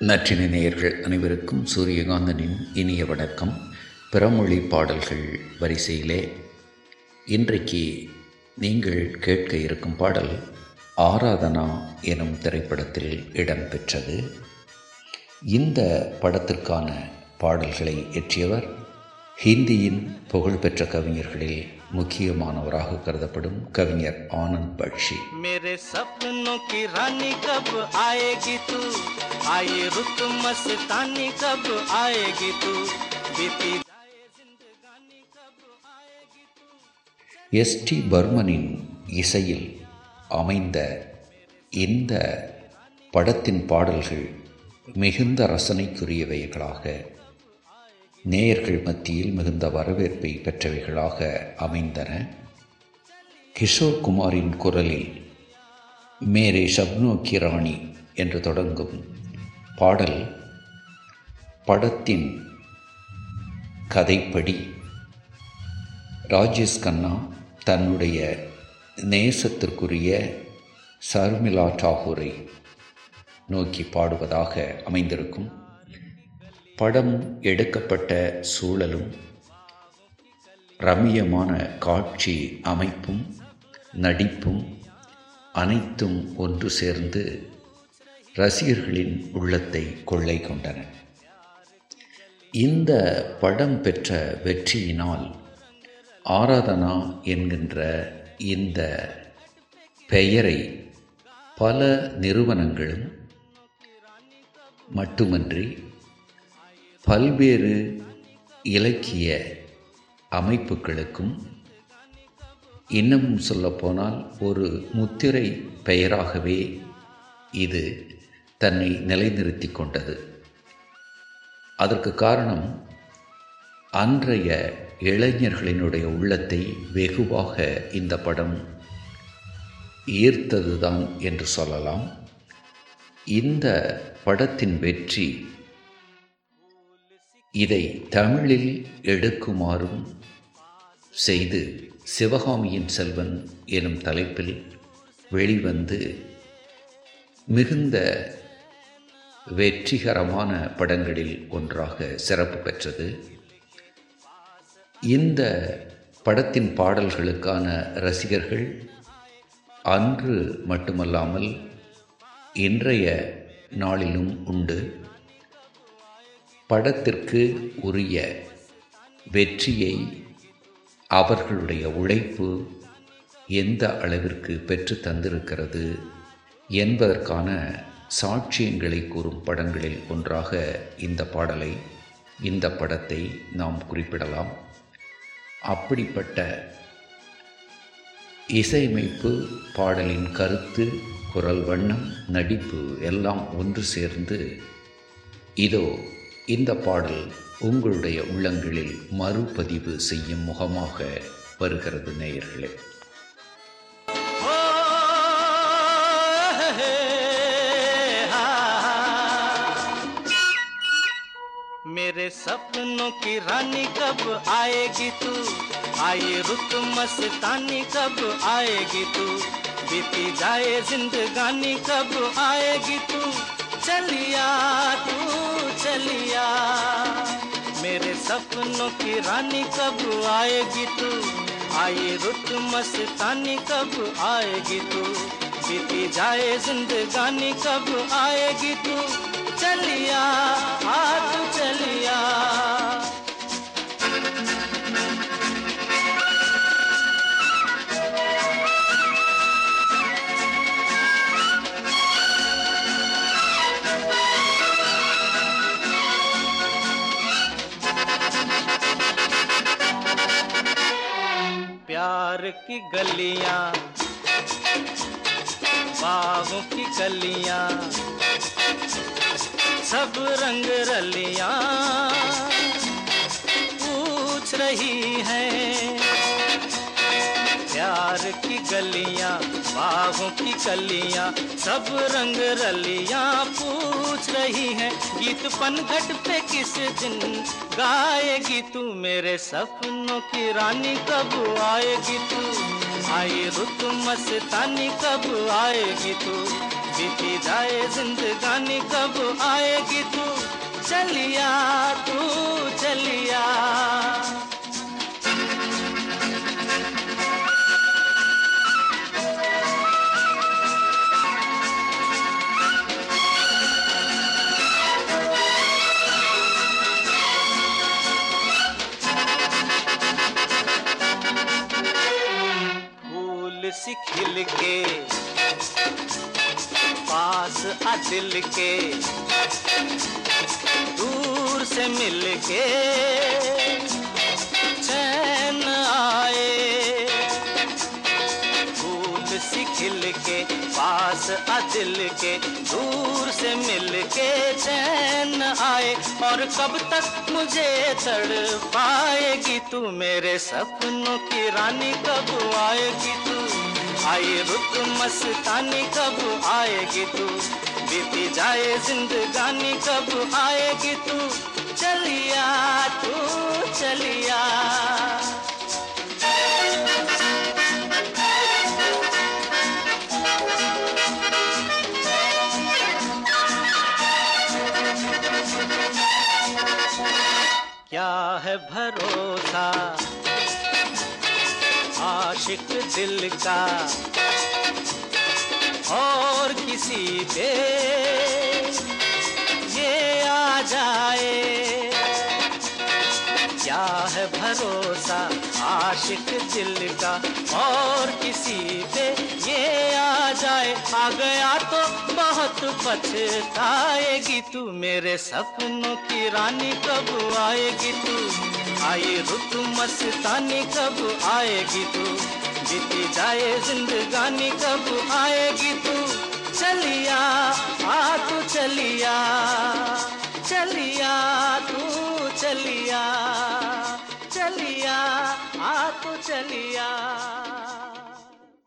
நற்றினை நேயர்கள் அனைவருக்கும் சூரியகாந்தனின் இனிய வணக்கம். பிறமொழி பாடல்கள் வரிசையிலே இன்றைக்கு நீங்கள் கேட்க இருக்கும் பாடல் ஆராதனா எனும் திரைப்படத்தில் இடம்பெற்றது. இந்த படத்திற்கான பாடல்களை இயற்றியவர் ஹிந்தியின் புகழ்பெற்ற கவிஞர்களில் முக்கியமானவராக கருதப்படும் கவிஞர் ஆனந்த் பக்ஷி. மேரே ராணி கப் ஆயேகி எஸ் டி பர்மனின் இசையில் அமைந்த இந்த படத்தின் பாடல்கள் மிகுந்த ரசனைக்குரியவைகளாக நேயர்கள் மத்தியில் மிகுந்த வரவேற்பை பெற்றவைகளாக அமைந்தன. கிஷோர் குமாரின் குரலில் மேரே ஷப்னோ கிராணி என்று தொடங்கும் பாடல் படத்தின் கதைப்படி. ராஜேஷ் கண்ணா தன்னுடைய நேசத்திற்குரிய சர்மிளா டாகூரை நோக்கி பாடுவதாக அமைந்திருக்கும். படம் எடுக்கப்பட்ட சூழலும் ரம்மியமான காட்சி அமைப்பும் நடிப்பும் அனைத்தும் ஒன்று சேர்ந்து ரசிகர்களின் உள்ளத்தை கொள்ளை கொண்டன. இந்த படம் பெற்ற வெற்றியினால் ஆராதனா என்கின்ற இந்த பெயரை பல நிறுவனங்களும் மட்டுமன்றி பல்வேறு இலக்கிய அமைப்புகளுக்கும் இன்னமும் சொல்லப்போனால் ஒரு முத்திரை பெயராகவே இது தன்னை நிலைநிறுத்தி கொண்டது. அதற்கு காரணம் அன்றைய இளைஞர்களினுடைய உள்ளத்தை வெகுவாக இந்த படம் ஈர்த்ததுதான் என்று சொல்லலாம். இந்த படத்தின் வெற்றி இதை தமிழில் எடுக்குமாறும் செய்து சிவகாமியின் செல்வன் எனும் தலைப்பில் வெளிவந்து மிகுந்த வெற்றிகரமான படங்களில் ஒன்றாக சிறப்பு பெற்றது. இந்த படத்தின் பாடல்களுக்கான ரசிகர்கள் அன்று மட்டுமல்லாமல் இன்றைய நாளிலும் உண்டு. படத்திற்கு உரிய வெற்றியை அவர்களுடைய உழைப்பு எந்த அளவிற்கு பெற்று தந்திருக்கிறது என்பதற்கான சாட்சியங்களை கூறும் படங்களில் ஒன்றாக இந்த பாடலை இந்த படத்தை நாம் குறிப்பிடலாம். அப்படிப்பட்ட இசையமைப்பு பாடலின் கருத்து குரல் வண்ணம் நடிப்பு எல்லாம் ஒன்று சேர்ந்து இதோ இந்த பாடல் உங்களுடைய உள்ளங்களில் மறுபதிவு செய்யும் முகமாக வருகிறது நேயர்களே ओ, हे, हा। मेरे सपनों की रानी कब आएगी तू आए रुत मस्तानी कब आएगी तू बीती जाए जिंदगानी कब आएगी तू चलिया तू चलिया। मेरे सपनों की रानी कब आएगी तू? आई रुत मस्तानी कब आएगी तू? बीती जाए जिंदगानी कब आएगी तू? चलिया, आ की गलियाँ बागों की गलियाँ सब रंग रलियाँ पूछ रही हैं की गलियाँ, बागों की कलियाँ, सब रंग रलियाँ पूछ रही हैं। गीत पनघट पे किस दिन गाएगी तू मेरे सपनों की रानी? कब आएगी तू? आई रुत मस्तानी, कब आएगी तू? बीती जाए जिंदगानी, कब आएगी तू? चलिया तू, चलिया। फूल खिल के पास आ दिल के दूर से मिल के चैन आए। फूल खिल के पास आ दिल के दूर से मिल के चैन आए। और कब तक मुझे तड़ पाएगी तू मेरे सपनों की रानी, कब आएगी तू आई रुत मस्तानी, कब आएगी तू? बीती जाए जिंदगानी, कब आएगी तू? चलिया तू, चलिया। क्या है भरोसा? आशिक दिल का और किसी पे ये आ जाए। क्या है भरोसा आशिक दिल का और किसी पे? जाए, आ गया तो बहुत पछताएगी तू मेरे सपनों की रानी कब आएगी तू? आई रुत मस्तानी कब आएगी तू? बीती जाए जिंदगानी कब आएगी तू? चलिया, आ तू चलिया चलिया तू चलिया चलिया, आ तू चलिया।